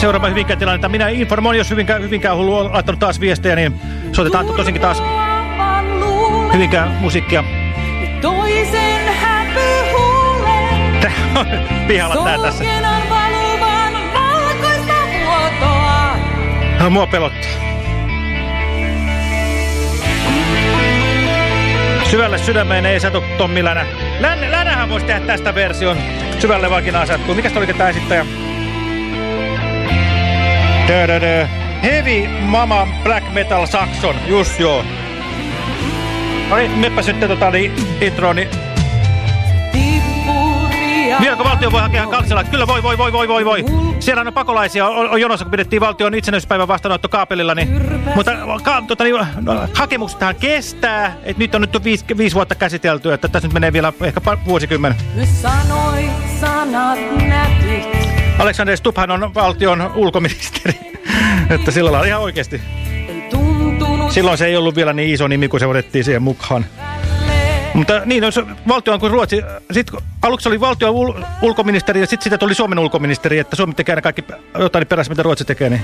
Seuraava Hyvinkään tilannetta. Minä informoin, jos Hyvinkään, Hyvinkään hullu on laittanut taas viestejä, niin soitetaan tosinkin taas Hyvinkään musiikkia. toisen häpyhuulen. Tää on pihalla tää tässä. Vuotoa. Mua pelottaa. Syvälle sydämeen ei satu Tommi Länä. Länä Länähän voisi tehdä tästä version. Syvälle vakinaan sattuu. Mikäs olikin tää esittäjä? Dö, Heavy Mama Black Metal Saxon. Just joo. No niin, meppä sitten tota niin, introon, niin Vieläkö valtio voi hakea kansalaisuutta? Kyllä voi, voi, voi, voi, voi, voi. Siellä on pakolaisia, on, on jonossa, kun pidettiin valtion itsenäisyyspäivän vastaanotto kaapelilla, niin, mutta ka, tota, niin, no, hakemuksethan kestää, että nyt on nyt viisi, viisi vuotta käsitelty, että tässä nyt menee vielä ehkä vuosikymmen. Sanoit sanat nätit. Alexander Stubbhan on valtion ulkoministeri, että sillä lailla ihan oikeasti. Silloin se ei ollut vielä niin iso nimi, kun se otettiin siihen mukaan. Mutta niin, no, se valtio on kuin Ruotsi. Sitten aluksi oli valtion ul ulkoministeri ja sitten siitä tuli Suomen ulkoministeri, että Suomi tekee aina kaikki jotain perässä, mitä Ruotsi tekee. Niin.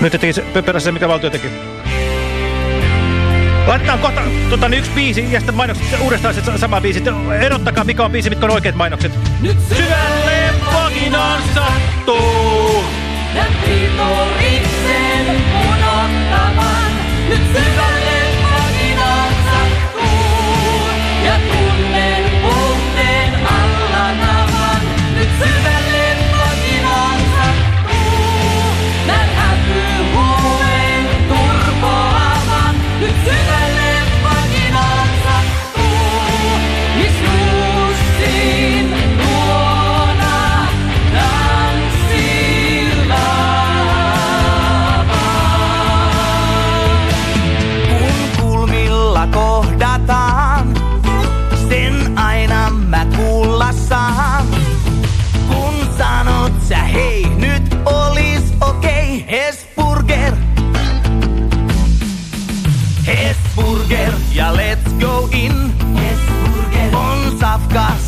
Nyt teki se perässä mikä valtio teki. Laitetaan kohta tota, niin yksi biisi ja sitten mainokset uudestaan se sama biisi. Erottakaa mikä on biisi, mitkä on oikeat mainokset. Nyt syvälle vakinaan sattuu. Ja vihollisen unohtavan. Nyt syvälle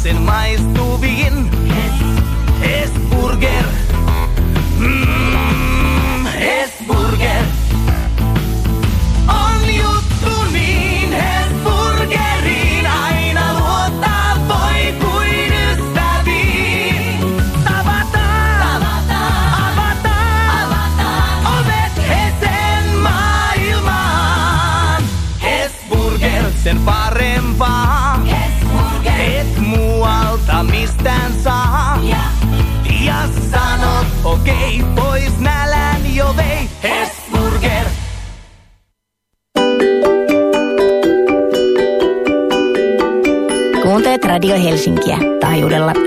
en mais tu bien Radio Helsinkiä taajuudella 101,5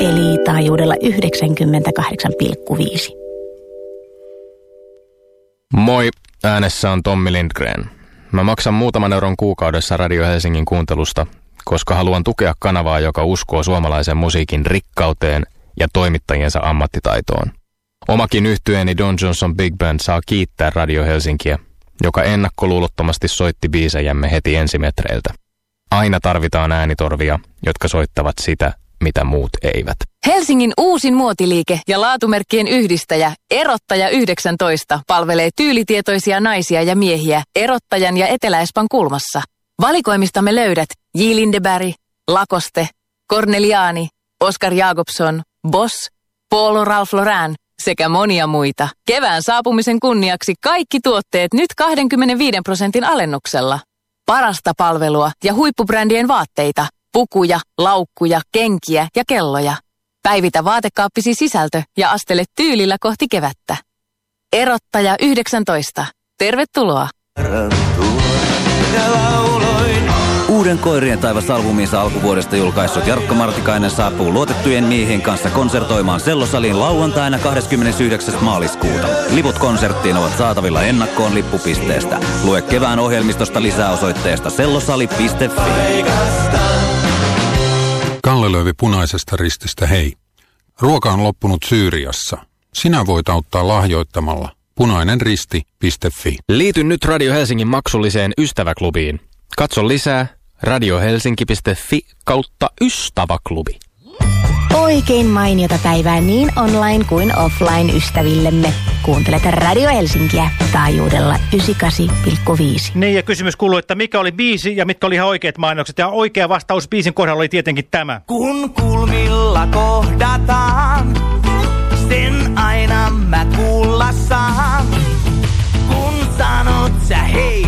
eli taajuudella 98,5. Moi, äänessä on Tommi Lindgren. Mä maksan muutaman euron kuukaudessa Radio Helsingin kuuntelusta, koska haluan tukea kanavaa, joka uskoo suomalaisen musiikin rikkauteen ja toimittajiensa ammattitaitoon. Omakin yhtyeeni Don Johnson Big Band saa kiittää Radio Helsinkiä, joka ennakkoluulottomasti soitti biisejämme heti ensimetreiltä. Aina tarvitaan äänitorvia, jotka soittavat sitä, mitä muut eivät. Helsingin uusin muotiliike ja laatumerkkien yhdistäjä Erottaja 19 palvelee tyylitietoisia naisia ja miehiä Erottajan ja Etelä-Espan kulmassa. Valikoimistamme löydät J. Lindeberg, Lacoste, Corneliani, Oscar Jacobson, Boss, Polo Ralph Lauren sekä monia muita. Kevään saapumisen kunniaksi kaikki tuotteet nyt 25 prosentin alennuksella. Parasta palvelua ja huippubrändien vaatteita, pukuja, laukkuja, kenkiä ja kelloja. Päivitä vaatekaappisi sisältö ja astele tyylillä kohti kevättä. Erottaja 19. Tervetuloa! Uuden Koirien taivas-albuminsa alkuvuodesta julkaissut Jarkko Martikainen saapuu luotettujen miehien kanssa konsertoimaan Sellosaliin lauantaina 29. maaliskuuta. Liput konserttiin ovat saatavilla ennakkoon lippupisteestä. Lue kevään ohjelmistosta lisää osoitteesta sellosali.fi. Kalle Löövi punaisesta rististä hei. Ruoka on loppunut Syyriassa. Sinä voit auttaa lahjoittamalla punainenristi.fi. Liity nyt Radio Helsingin maksulliseen ystäväklubiin. Katso lisää radiohelsinki.fi kautta ystäväklubi. Oikein mainiota päivää niin online kuin offline ystävillemme. Kuuntelet Radio Helsinkiä taajuudella 98,5. Niin ja kysymys kuuluu, että mikä oli biisi ja mitkä oli ihan oikeat mainokset. Ja oikea vastaus biisin kohdalla oli tietenkin tämä. Kun kulmilla kohdataan, sen aina mä kuulla saan. Kun sanot sä hei,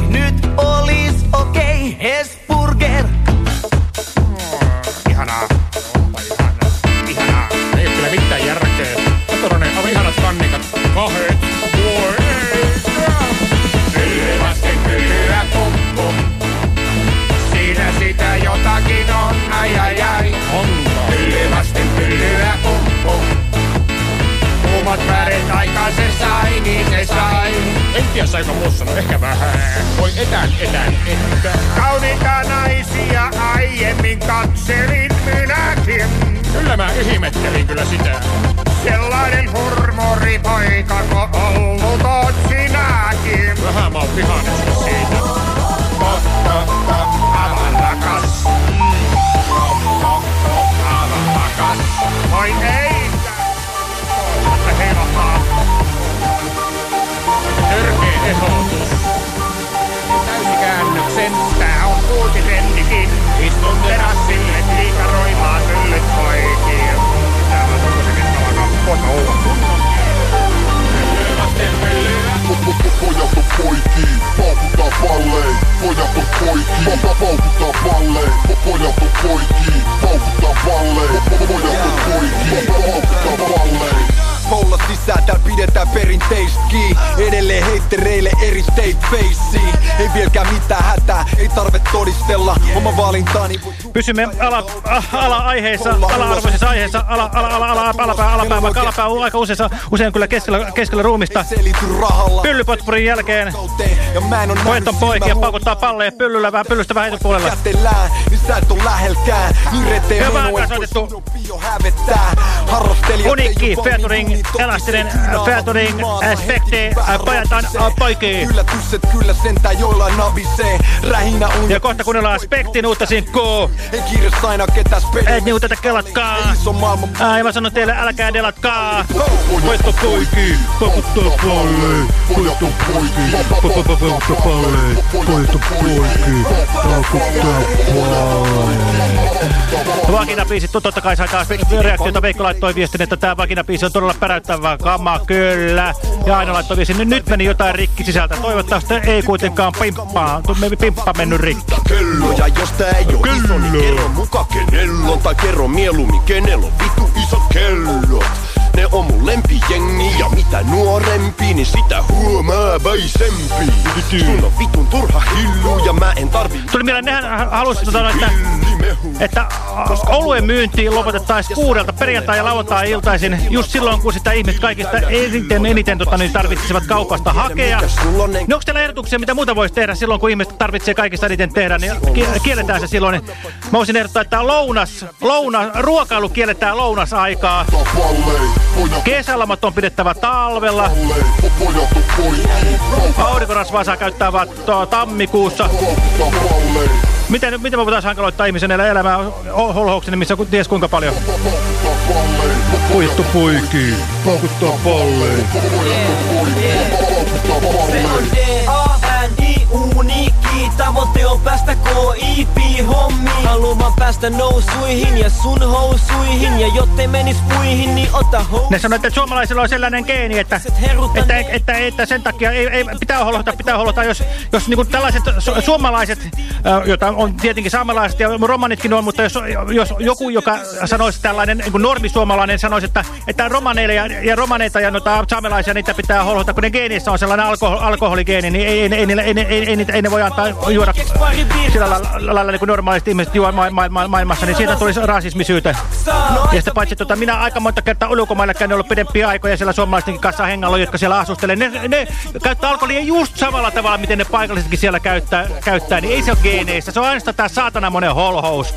Kuumat värit aikaan se sai, niin se sai. En tiedä saiko muussa, no ehkä vähän. Voi etän, etän, että. Kauniita naisia aiemmin katselin minäkin. Kyllä mä ihmettelin kyllä sitä. Sellainen hurmoripoikako ollut oot sinäkin. Vähän mä oon vihainen sun siitä. Aivan rakas. Aivan rakas. Voi ei. Että heilahtaa. Törkeä ehdotus. Täysikäännöksen, tää on uutitrendikin. Istun terassille, liikaroimaan Pysymme ala, ah, ala-aiheissa, ala-arvoisissa aiheissa, ala, ala, ala, ala, alapää, alapää, vaikka alapää on aika usein, usein kyllä keskellä, keskellä ruumista. Pyllypotpurin jälkeen pojat on poikia ja paukuttaa palleja pyllyllä vähän pyllystä vähän etupuolella. Niin Niin Hyvä kasvatettu. Unikki, featuring, elastinen, äh, featuring, spekti, äh, Rähinä on Ja kohta kuunnellaan Spektin uutta sinkkuu. Ei kiire aina ketäs peli Et tätä kelatkaa. Ai mä sanon teille, älkää delatkaa. Pojat on poikia, pakuttaa palleen. Pojat on poikia, pakuttaa palleen. Pojat on poikia, pakuttaa palleen. Vakinabiisit, totta kai sai taas reaktiota. Veikko laittoi viestin, että tämä vakinabiisi on todella päräyttävä kama, kyllä. Ja aina laittoi viestin, nyt, nyt meni jotain rikki sisältä. Toivottavasti ei kuitenkaan pimppaa, pimppa mennyt rikki. kello Ja jos tää ei oo iso, niin kerro muka kenellä on Tai kerro mieluummin kenellä on vitu isot kellot. Ne on mun lempijengi ja mitä nuorempi, niin sitä huomaaväisempi Sun on vitun turha hillu ja mä en tarvi Tuli mieleen, nehän halusi sanoa, että, että oluen myynti lopetettaisiin kuudelta perjantai- ja lauantai-iltaisin just silloin, kun sitä ihmiset kaikista eniten, eniten tota, niin tarvitsisivat kaupasta hakea. No onko teillä ehdotuksia, mitä muuta voisi tehdä silloin, kun ihmiset tarvitsee kaikista eniten tehdä, niin ki kielletään se silloin. Niin mä voisin ehdottaa, että lounas, lounas, ruokailu kielletään lounasaikaa. Kesälomat on pidettävä talvella. Aurinkorasvaa saa käyttää vaan to- tammikuussa. Miten, miten me voitaisiin hankaloittaa ihmisen elä- elämää holhouksen missä ties kuinka paljon? Pojat poikii, paukuttaa on D-A-N-I-U, niin tavoite on päästä KIP-hommiin Haluan päästä nousuihin ja sun housuihin. Ja jottei menis puihin, niin ota hou Ne sanoo, että suomalaisilla on sellainen geeni, että, että, että, että sen takia ei, ei, pitää hollota, pitää hollota, jos, jos niin tällaiset su suomalaiset, äh, joita on tietenkin saamelaiset ja romanitkin on, mutta jos, jos joku, joka sanoisi tällainen niin normisuomalainen, sanoisi, että, että romaneille ja, ja romaneita ja noita saamelaisia, niitä pitää hollota, kun ne geenissä on sellainen alko alkoholigeeni, niin ei, ei, ei, ei, ei, ei, ei, ei ne voi antaa juoda sillä lailla, niin kuin normaalisti ihmiset juo ma ma ma maailmassa, niin siitä tulisi rasismisyyte. Ja sitten paitsi, tota, minä aika monta kertaa ulkomailla käynyt ollut pidempiä aikoja siellä suomalaistenkin kanssa hengalla, jotka siellä asustelee. Ne, ne käyttää alkoholia just samalla tavalla, miten ne paikallisetkin siellä käyttää, käyttää niin ei se ole geeneissä. Se on ainoastaan tää saatana monen holhous.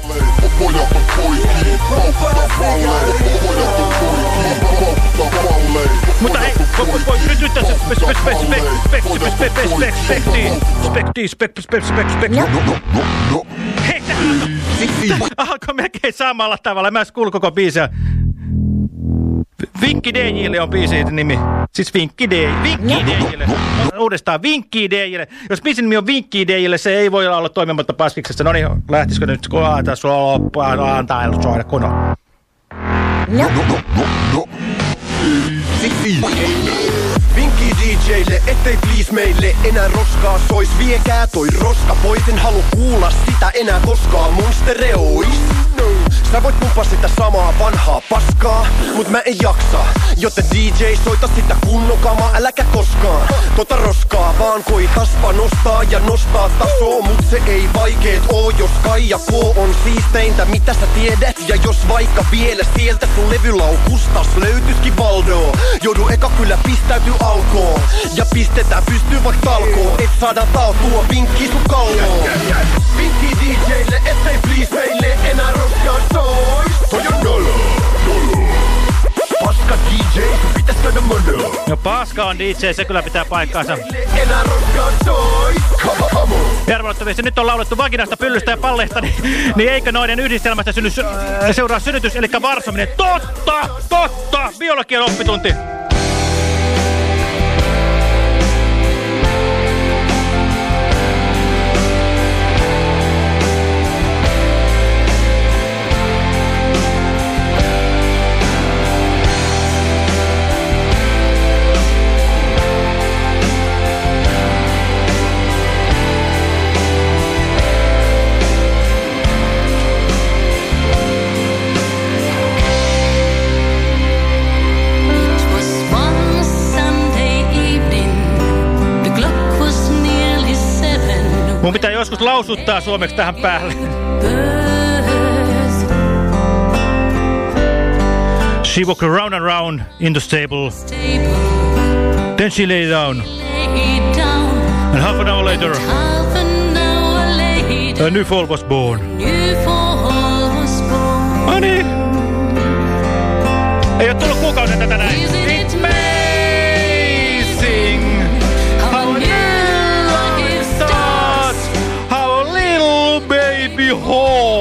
Mutta hei, nyt nyt tässä spekti, spekti, spekti, spekti. Hei, alkoi melkein samalla tavalla. Mä en kuulu koko biisiä. Vinkki DJille on biisin nimi. Siis Vinkki DJ. Vinkki DJille. Uudestaan Vinkki DJille. Jos biisin nimi on Vinkki DJille, se ei voi olla toimimatta paskiksessa. No niin, lähtisikö nyt, kun aata sulla on loppua, antaa elu soida kunnolla. No, no, no, no, no. Vinkki DJlle, ettei please meille enää roskaa. Sois Viekää toi roska. Pois, en halua kuulla sitä enää koskaan. Mun stereois no. Sä voit pumpaa sitä samaa vanhaa paskaa, mut mä en jaksa. Joten DJ soita sitä kunnon kamaa, äläkä koskaan. Tota roskaa vaan koitaspa nostaa ja nostaa tasoa Mut se ei vaikeet oo, jos Kaija K on siisteintä. Mitä sä tiedät? Ja jos vaikka vielä sieltä sun levylaukustas löytyskin Valdo. Joudu eka kyllä pistäytyy alkoon. Ja pistetään pystyy vaikka talkoon. Et saada tautua vinkki sun kalloon. Vinkki DJlle, ettei please meille enää roskaa Toi Paska DJ, pitäis käydä No paska on DJ, se kyllä pitää paikkaansa. Järvalottavasti nyt on laulettu vaginasta, pyllystä ja palleista, niin, niin eikö noiden yhdistelmästä synny, seuraa synnytys, eli varsominen. Totta! Totta! Biologian oppitunti. Mun pitää joskus lausuttaa suomeksi tähän päälle. She walked around and round in the stable. Then she lay down. And half an hour later, a new fall was born. niin. Ei oo tullut kuukauden tätä näin.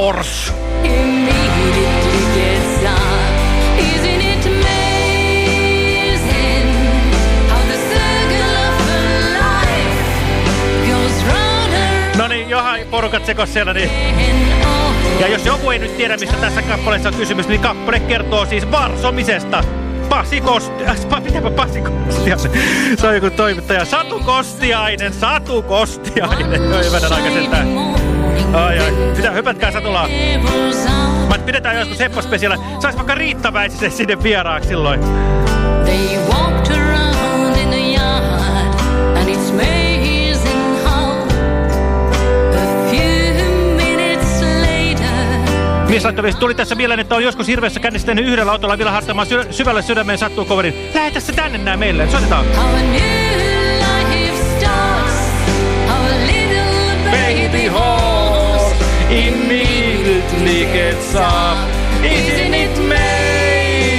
And No niin, johan porukat sekos siellä niin. Ja jos joku ei nyt tiedä, mistä tässä kappaleessa on kysymys, niin kappale kertoo siis varsomisesta. Pasi Kosti... Äh, mitäpä Pasi Kostiainen? Se on joku toimittaja. Satu Kostiainen, Satu Kostiainen. Joo, hyvänä aika sentään. Ai ai, mitä hypätkää Satulaa. Mä et pidetään joskus heppaspesialle. Sais vaikka Riitta Väisisen sinne vieraaksi silloin. They walked around in the yard, and it's amazing how a few minutes later. Mies laittoi tuli tässä mieleen, että on joskus hirveässä kännissä yhdellä autolla vielä hartamaan sy syvälle sydämeen sattuu koverin. Lähetä se tänne nää meille. Soitetaan. Immediately gets up. Isn't it amazing?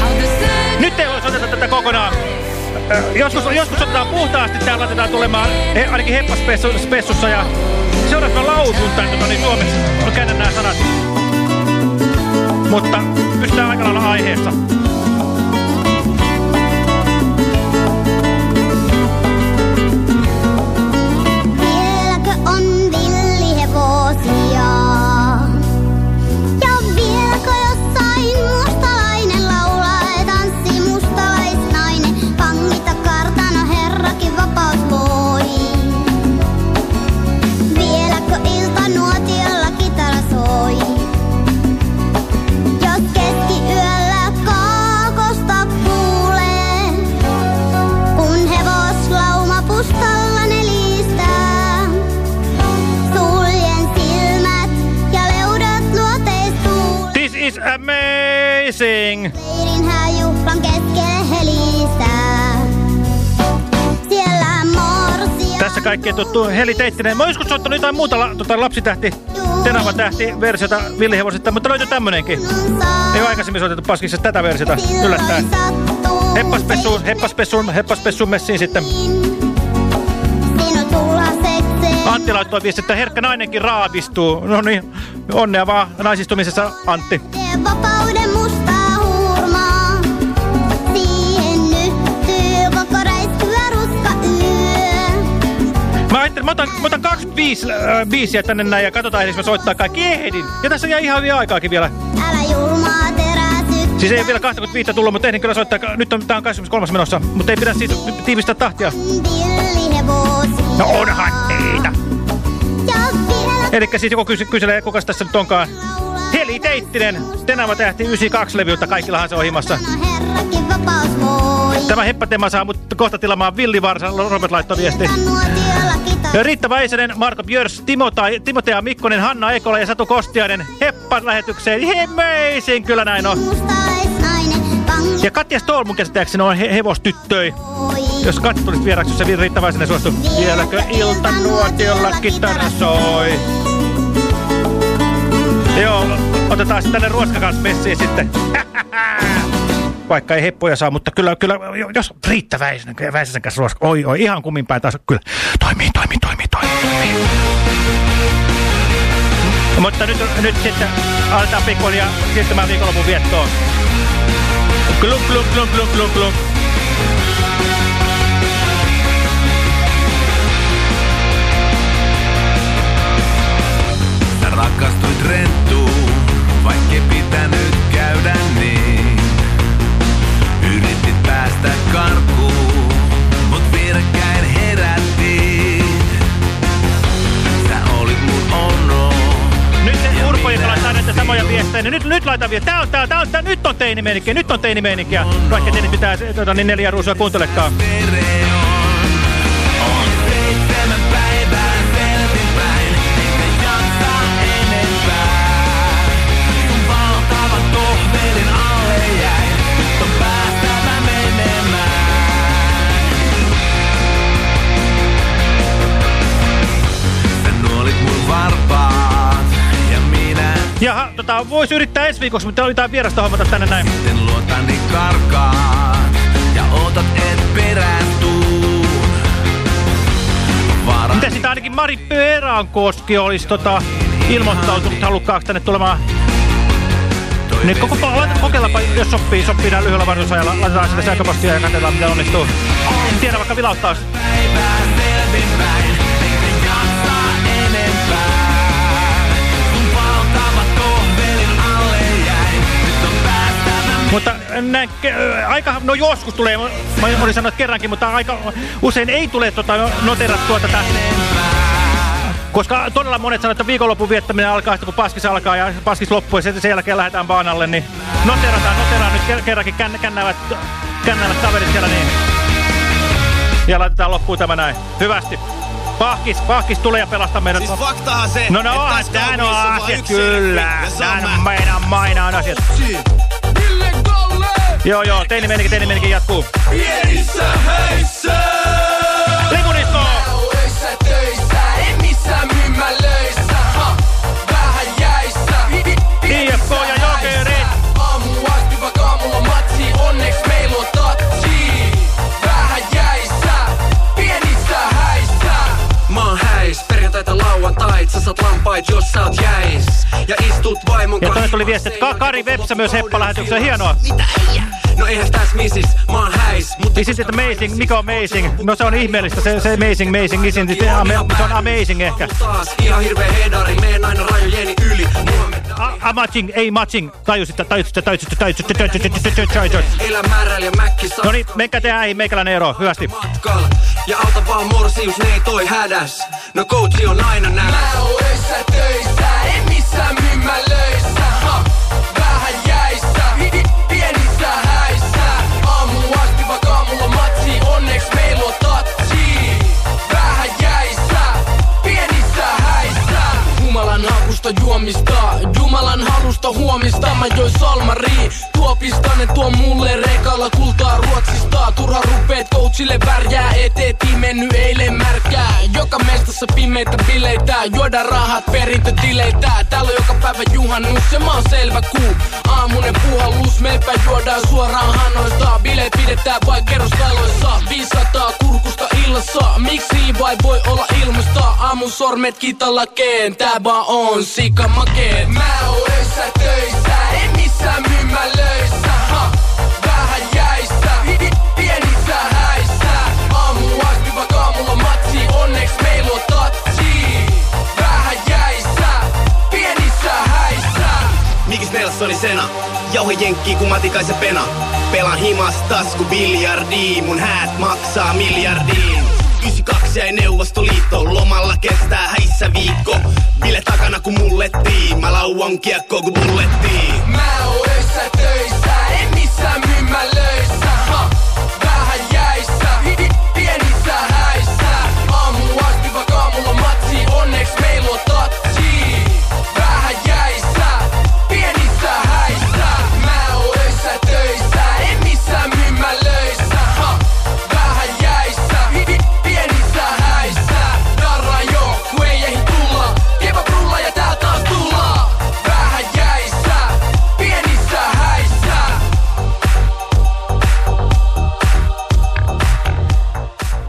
How the circle Nyt ei voi soiteta tätä kokonaan. Äh, Joskus, joskus otetaan puhtaasti, täällä laitetaan tulemaan, he, ainakin heppaspessussa ja seuraavaksi mä lausun tän, tota, niin suomeksi. Mä käännän nämä sanat. Mutta pystytään aika lailla aiheessa. Heli Teittinen. Mä joskus soittanut jotain muuta la, tota, lapsitähti, Tenava tähti versiota villihevosesta, mutta löytyy tämmönenkin. Ei ole aikaisemmin soitettu paskissa tätä versiota yllättäen. Heppaspessuun, heppaspessuun, heppaspessuun messiin sitten. Antti laittoi viesti, että herkkä nainenkin raavistuu. No niin, onnea vaan naisistumisessa Antti. Tee ajattelin, mä otan, mä otan 25 äh, biisiä tänne näin ja katsotaan, edes mä soittaa kaikki. Ehdin! Ja tässä jää ihan vielä aikaakin vielä. Älä julmaa teräsyt. Siis ei vielä 25 tullut, mutta ehdin kyllä soittaa. Nyt on, tää on 23 menossa, mutta ei pidä siitä tiivistää tahtia. No onhan niitä! Elikkä siis joku kysy kyselee, kuka tässä nyt onkaan. Heli Teittinen, Tenava tähti 92-levyltä, kaikillahan se on himassa. Tämä heppatema saa mut kohta tilaamaan Villivarsa, Robert laittoi viesti. Riitta Väisänen, Marko Björs, Timota, Timotea Mikkonen, Hanna Ekola ja Satu Kostiainen Heppan lähetykseen. Hemmeisin kyllä näin on. Ja Katja Stoll mun käsittääkseni on he hevostyttöi. Jos Katja tulisi vieraksi, jos se Riitta Väisänen suostuu. Vieläkö ilta nuotiolla kitara soi? Joo, otetaan sitten tänne Ruoskan kanssa messiin sitten. Vaikka ei heppoja saa, mutta kyllä, kyllä jos Riitta Väisänen, Väisäsen kanssa Ruoska, oi, oi, ihan kummin päin taas, kyllä. Toimii, toimii, toimii, toimii, toimii. Mutta nyt, nyt sitten aletaan pikkuhiljaa siirtymään viikonlopun viettoon. Klunk, klunk, klunk, klunk, klunk. Sä rakastuit renttuun, vaikkei pitänyt käydä niin. Viestejä, niin nyt, nyt laitan vielä. Tää on, tää, tää on, tää, nyt on teinimeininkiä, nyt on teinimeininkiä. Vaikka teinit pitää tota, niin neljä ruusua kuuntelekaan. Jaha, tota, voisi yrittää ensi viikoksi, mutta oli jotain vierasta hommata tänne näin. sitten luotani karkaat ja ootat et perääntuu. Mitä sitä ainakin Mari Perankoski olisi tota, ilmoittautunut halukkaaksi tänne tulemaan? Niin koko, laitetaan kokeillaanpa, jos sopii, sopii näin lyhyellä varoitusajalla. Laitetaan sitä sähköpostia ja katsotaan, mitä onnistuu. En tiedä, vaikka vilauttaa. päivää selvinpäin, Mutta näin, ke- aika, no joskus tulee, mä olin sanonut kerrankin, mutta aika usein ei tule tota, noterattua tätä. Koska todella monet sanoo, että viikonlopun viettäminen alkaa sitten, kun paskis alkaa ja paskis loppuu ja sen sen jälkeen lähdetään baanalle, niin noterataan, noterataan nyt ker kerrankin kän kännävät, kännävät kaverit siellä niin. Ja laitetaan loppuun tämä näin. Hyvästi. Pahkis, pahkis tulee ja pelastaa meidät. Siis faktahan se, No no, että tässä kaupungissa on asiat kyllä. se on meidän mainaan asiat. Joo joo, teini menikin, teini menikin jatkuu. Pienissä häissä! Saat lampait, jos sä oot jäis. Ja istut vaimon Ja tonne tuli viesti, että Ka- Kari Vepsä myös Heppa-lähetykseen. Hienoa. Mitä äijä? No eihän tässä missis, mä oon häis. Mutta Niin sitten amazing, mikä on amazing? No se on ihmeellistä, se, se amazing, amazing, niin sitten se, on amazing ehkä. taas ihan hirveä hedari, meen aina rajojeni yli. Muhammed A, a matching, ei matching. Tajusitte, tajusitte, tajusitte, tajusitte, tajusitte, tajusitte. mäkki No niin, menkää tehdään ei meikäläinen ero. Hyvästi. Ja auta vaan morsius, ne ei toi hädäs. No coachi on aina näläs. Mä oon öissä töissä, en missään huomista Mä join salmari, tuopista ne tuo mulle rekalla. Kultaa Ruotsista. Turha rupeet coachille värjää, eteet mennyt eilen märkää. Joka mestassa pimeitä bileitä, juoda rahat perintötileitä. Täällä on joka päivä juhannus, se mä oon selvä kuu. Aamunen puhallus, meipä juodaan suoraan hanoista. Bileet pidetään vain kerrostaloissa. 500 kurkusta illassa, miksi vai voi olla ilmasta? Aamun sormet kitalla keen, tää vaan on sika makee Mä oon öissä töissä, en missään myymälöissä ha, Vähän jäissä, pi- pi- pienissä häissä. Aamu asti vaikka aamulla matsi, onneks meillä on tatsi. Vähän jäissä, pienissä häissä. Mikis Nelsoni Sena, jauhe jenkkii kun matikaisen pena. Pelan himas tasku biljardiin, mun häät maksaa miljardiin. 92 jäi Neuvostoliittoon, lomalla kestää häissä viikko. Bile takana kun mullettiin, mä lauan kiekko kun bullettiin. Mä oon öissä töissä,